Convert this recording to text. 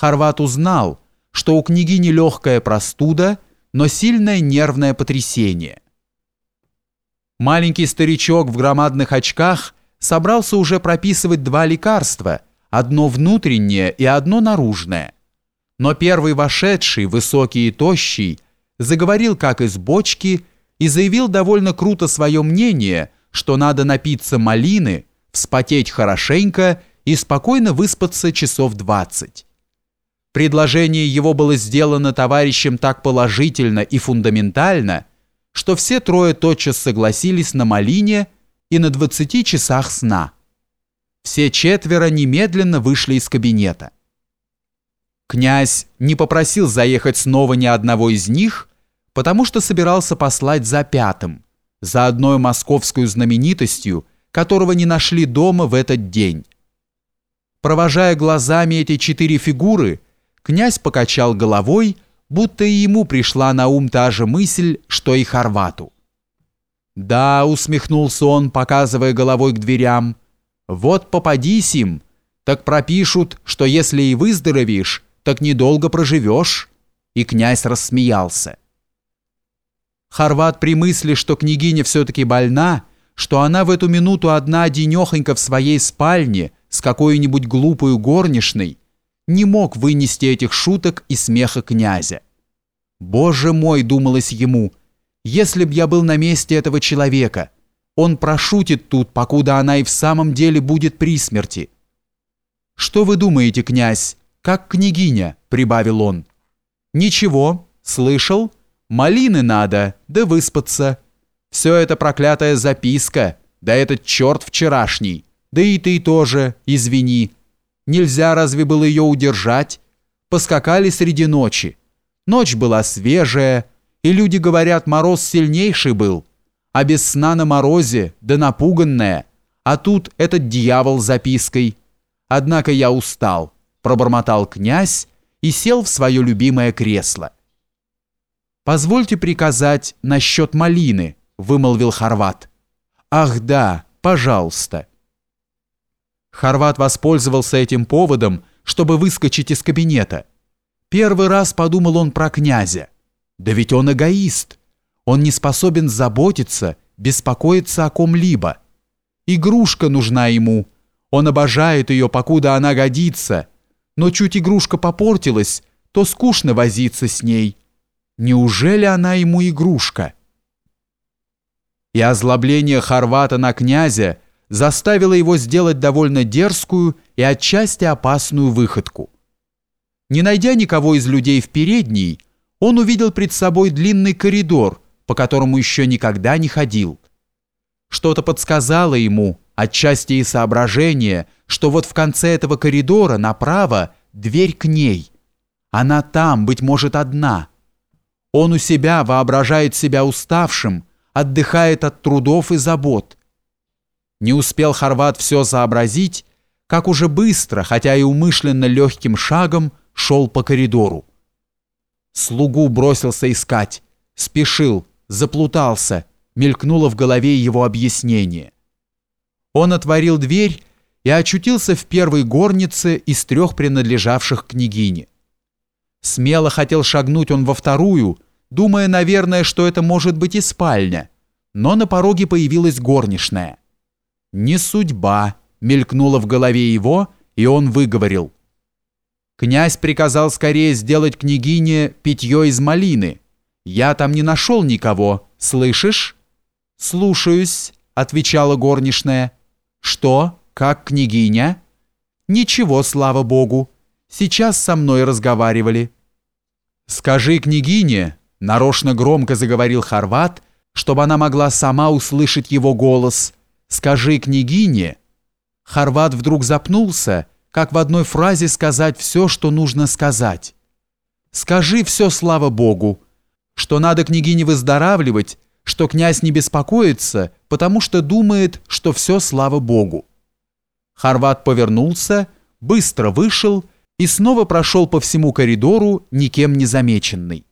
Хорват узнал, что у княгини легкая простуда, но сильное нервное потрясение. Маленький старичок в громадных очках собрался уже прописывать два лекарства, одно внутреннее и одно наружное. Но первый вошедший, высокий и тощий, заговорил как из бочки и заявил довольно круто свое мнение, что надо напиться малины, вспотеть хорошенько и спокойно выспаться часов двадцать. Предложение его было сделано товарищем так положительно и фундаментально, что все трое тотчас согласились на малине и на 20 часах сна. Все четверо немедленно вышли из кабинета. Князь не попросил заехать снова ни одного из них, потому что собирался послать за пятым, за одной московскую знаменитостью, которого не нашли дома в этот день. Провожая глазами эти четыре фигуры, Князь покачал головой, будто и ему пришла на ум та же мысль, что и Хорвату. «Да», — усмехнулся он, показывая головой к дверям, «вот попадись им, так пропишут, что если и выздоровеешь, так недолго проживешь». И князь рассмеялся. Хорват при мысли, что княгиня все-таки больна, что она в эту минуту одна одинехонька в своей спальне с какой-нибудь глупой горничной, не мог вынести этих шуток и смеха князя. «Боже мой!» — думалось ему, «если б я был на месте этого человека, он прошутит тут, покуда она и в самом деле будет при смерти». «Что вы думаете, князь? Как княгиня?» — прибавил он. «Ничего, слышал? Малины надо, да выспаться. Все это проклятая записка, да этот черт вчерашний, да и ты тоже, извини». Нельзя разве было ее удержать? Поскакали среди ночи. Ночь была свежая, и люди говорят, мороз сильнейший был. А без сна на морозе, да напуганная. А тут этот дьявол с запиской. Однако я устал, пробормотал князь и сел в свое любимое кресло. «Позвольте приказать насчет малины», — вымолвил Хорват. «Ах да, пожалуйста». Хорват воспользовался этим поводом, чтобы выскочить из кабинета. Первый раз подумал он про князя. Да ведь он эгоист. Он не способен заботиться, беспокоиться о ком-либо. Игрушка нужна ему. Он обожает ее, покуда она годится. Но чуть игрушка попортилась, то скучно возиться с ней. Неужели она ему игрушка? И озлобление Хорвата на князя – заставило его сделать довольно дерзкую и отчасти опасную выходку. Не найдя никого из людей в передней, он увидел пред собой длинный коридор, по которому еще никогда не ходил. Что-то подсказало ему, отчасти и соображение, что вот в конце этого коридора направо дверь к ней. Она там, быть может, одна. Он у себя воображает себя уставшим, отдыхает от трудов и забот – не успел Хорват все сообразить, как уже быстро, хотя и умышленно легким шагом, шел по коридору. Слугу бросился искать, спешил, заплутался, мелькнуло в голове его объяснение. Он отворил дверь и очутился в первой горнице из трех принадлежавших княгине. Смело хотел шагнуть он во вторую, думая, наверное, что это может быть и спальня, но на пороге появилась горничная. «Не судьба», мелькнуло в голове его, и он выговорил. Князь приказал скорее сделать княгине питье из малины. Я там не нашел никого, слышишь? «Слушаюсь», — отвечала горничная. «Что? Как княгиня?» «Ничего, слава богу. Сейчас со мной разговаривали». «Скажи княгине», — нарочно громко заговорил Хорват, чтобы она могла сама услышать его голос — «Скажи княгине». Хорват вдруг запнулся, как в одной фразе сказать все, что нужно сказать. «Скажи все, слава Богу, что надо княгине выздоравливать, что князь не беспокоится, потому что думает, что все, слава Богу». Хорват повернулся, быстро вышел и снова прошел по всему коридору, никем не замеченный.